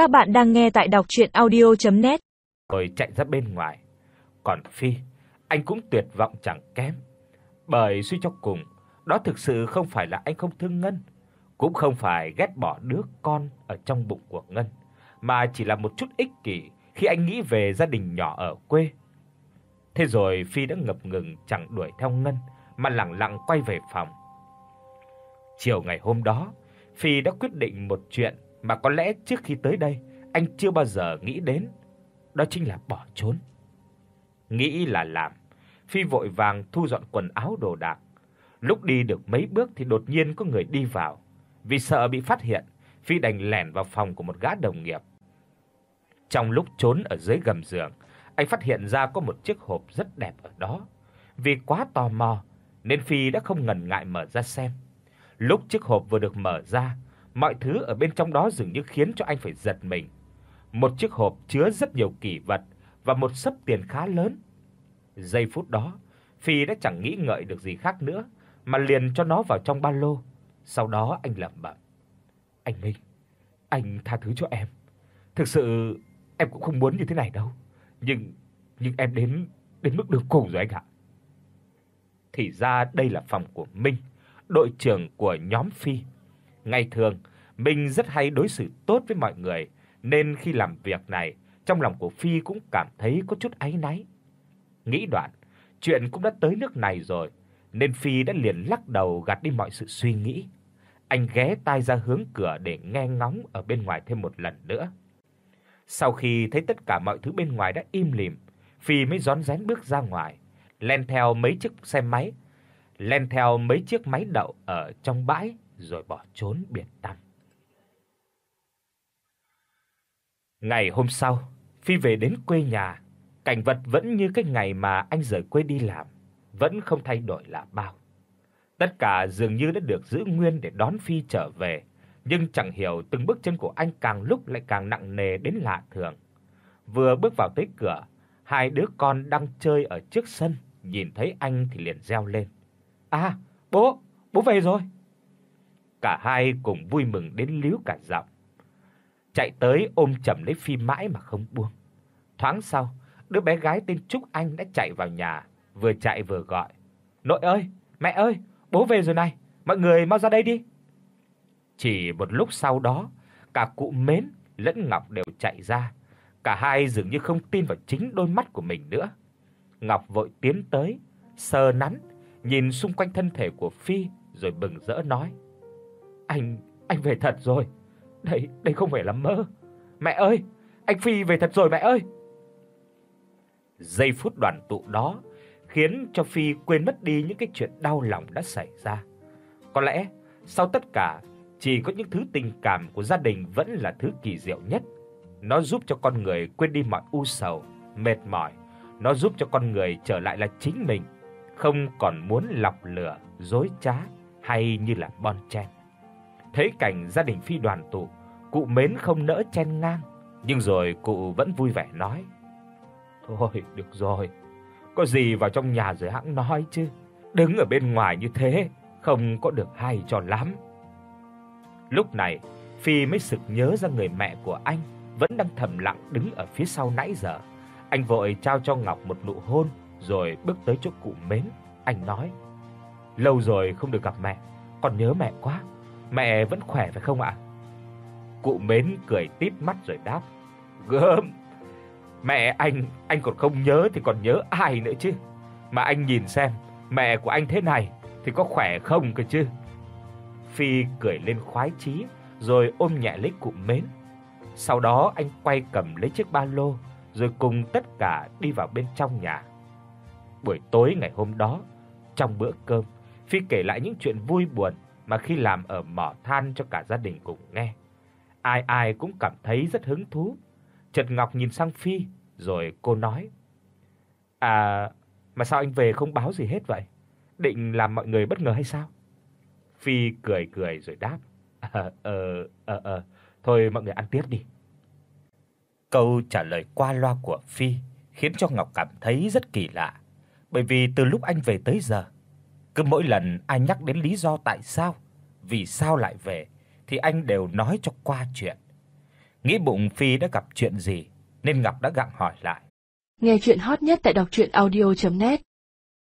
Các bạn đang nghe tại đọc audio net Rồi chạy ra bên ngoài. Còn Phi, anh cũng tuyệt vọng chẳng kém. Bởi suy cho cùng, đó thực sự không phải là anh không thương Ngân, cũng không phải ghét bỏ đứa con ở trong bụng của Ngân, mà chỉ là một chút ích kỷ khi anh nghĩ về gia đình nhỏ ở quê. Thế rồi Phi đã ngập ngừng chẳng đuổi theo Ngân mà lặng lặng quay về phòng. Chiều ngày hôm đó, Phi đã quyết định một chuyện mà có lẽ trước khi tới đây anh chưa bao giờ nghĩ đến, đó chính là bỏ trốn. Nghĩ là làm, Phi vội vàng thu dọn quần áo đồ đạc. Lúc đi được mấy bước thì đột nhiên có người đi vào. Vì sợ bị phát hiện, Phi đành lẻn vào phòng của một gã đồng nghiệp. Trong lúc trốn ở dưới gầm giường, anh phát hiện ra có một chiếc hộp rất đẹp ở đó. Vì quá tò mò nên Phi đã không ngần ngại mở ra xem. Lúc chiếc hộp vừa được mở ra, mọi thứ ở bên trong đó dường như khiến cho anh phải giật mình. Một chiếc hộp chứa rất nhiều kỷ vật và một sấp tiền khá lớn. Giây phút đó, Phi đã chẳng nghĩ ngợi được gì khác nữa mà liền cho nó vào trong ba lô. Sau đó anh lẩm bẩm: "Anh Minh, anh tha thứ cho em. Thực sự em cũng không muốn như thế này đâu, nhưng nhưng em đến đến mức đường cùng rồi anh ạ." Thì ra đây là phòng của Minh, đội trưởng của nhóm Phi. Ngày thường, Minh rất hay đối xử tốt với mọi người, nên khi làm việc này, trong lòng của Phi cũng cảm thấy có chút áy náy. Nghĩ đoạn, chuyện cũng đã tới nước này rồi, nên Phi đã liền lắc đầu gạt đi mọi sự suy nghĩ. Anh ghé tai ra hướng cửa để nghe ngóng ở bên ngoài thêm một lần nữa. Sau khi thấy tất cả mọi thứ bên ngoài đã im lìm, Phi mới rón rén bước ra ngoài, len theo mấy chiếc xe máy, len theo mấy chiếc máy đậu ở trong bãi rồi bỏ trốn biệt tăm. Ngày hôm sau, Phi về đến quê nhà, cảnh vật vẫn như cái ngày mà anh rời quê đi làm, vẫn không thay đổi là bao. Tất cả dường như đã được giữ nguyên để đón Phi trở về, nhưng chẳng hiểu từng bước chân của anh càng lúc lại càng nặng nề đến lạ thường. Vừa bước vào tới cửa, hai đứa con đang chơi ở trước sân, nhìn thấy anh thì liền reo lên. "À, bố, bố về rồi." Cả hai cùng vui mừng đến líu cả giọng. Chạy tới ôm chầm lấy Phi mãi mà không buông. Thoáng sau, đứa bé gái tên Trúc Anh đã chạy vào nhà, vừa chạy vừa gọi: "Nội ơi, mẹ ơi, bố về rồi này, mọi người mau ra đây đi." Chỉ một lúc sau đó, cả cụ Mến lẫn Ngọc đều chạy ra. Cả hai dường như không tin vào chính đôi mắt của mình nữa. Ngọc vội tiến tới, sờ nắn, nhìn xung quanh thân thể của Phi rồi bừng rỡ nói: "Anh, anh về thật rồi. Đây, đây không phải là mơ. Mẹ ơi, anh Phi về thật rồi mẹ ơi." Giây phút đoàn tụ đó khiến cho Phi quên mất đi những cái chuyện đau lòng đã xảy ra. Có lẽ sau tất cả, chỉ có những thứ tình cảm của gia đình vẫn là thứ kỳ diệu nhất. Nó giúp cho con người quên đi mọi u sầu, mệt mỏi, nó giúp cho con người trở lại là chính mình, không còn muốn lọc lửa, dối trá hay như là bon chen. Thấy cảnh gia đình Phi đoàn tụ, cụ mến không nỡ chen ngang, nhưng rồi cụ vẫn vui vẻ nói: "Thôi, được rồi. Có gì vào trong nhà rồi hãng nói chứ. Đứng ở bên ngoài như thế không có được hay cho lắm." Lúc này, Phi mới sực nhớ ra người mẹ của anh vẫn đang thầm lặng đứng ở phía sau nãy giờ. Anh vội trao cho Ngọc một nụ hôn rồi bước tới chỗ cụ Mến, anh nói: "Lâu rồi không được gặp mẹ, con nhớ mẹ quá. Mẹ vẫn khỏe phải không ạ?" Cụ Mến cười tít mắt rồi đáp: "Gớm. Mẹ anh, anh còn không nhớ thì còn nhớ ai nữa chứ. Mà anh nhìn xem, mẹ của anh thế này thì có khỏe không cơ chứ?" Phi cười lên khoái chí rồi ôm nhẹ lấy cụ Mến. Sau đó anh quay cầm lấy chiếc ba lô rồi cùng tất cả đi vào bên trong nhà. Buổi tối ngày hôm đó, trong bữa cơm, Phi kể lại những chuyện vui buồn mà khi làm ở mỏ than cho cả gia đình cùng nghe. Ai ai cũng cảm thấy rất hứng thú. Trật Ngọc nhìn sang Phi, rồi cô nói: "À, mà sao anh về không báo gì hết vậy? Định làm mọi người bất ngờ hay sao?" Phi cười cười rồi đáp: "Ờ ờ ờ ờ, thôi mọi người ăn tiếp đi." Câu trả lời qua loa của Phi khiến cho Ngọc cảm thấy rất kỳ lạ, bởi vì từ lúc anh về tới giờ, cứ mỗi lần ai nhắc đến lý do tại sao, vì sao lại về thì anh đều nói cho qua chuyện. Nghĩ bụng Phi đã gặp chuyện gì nên Ngọc đã gặng hỏi lại. Nghe truyện hot nhất tại doctruyenaudio.net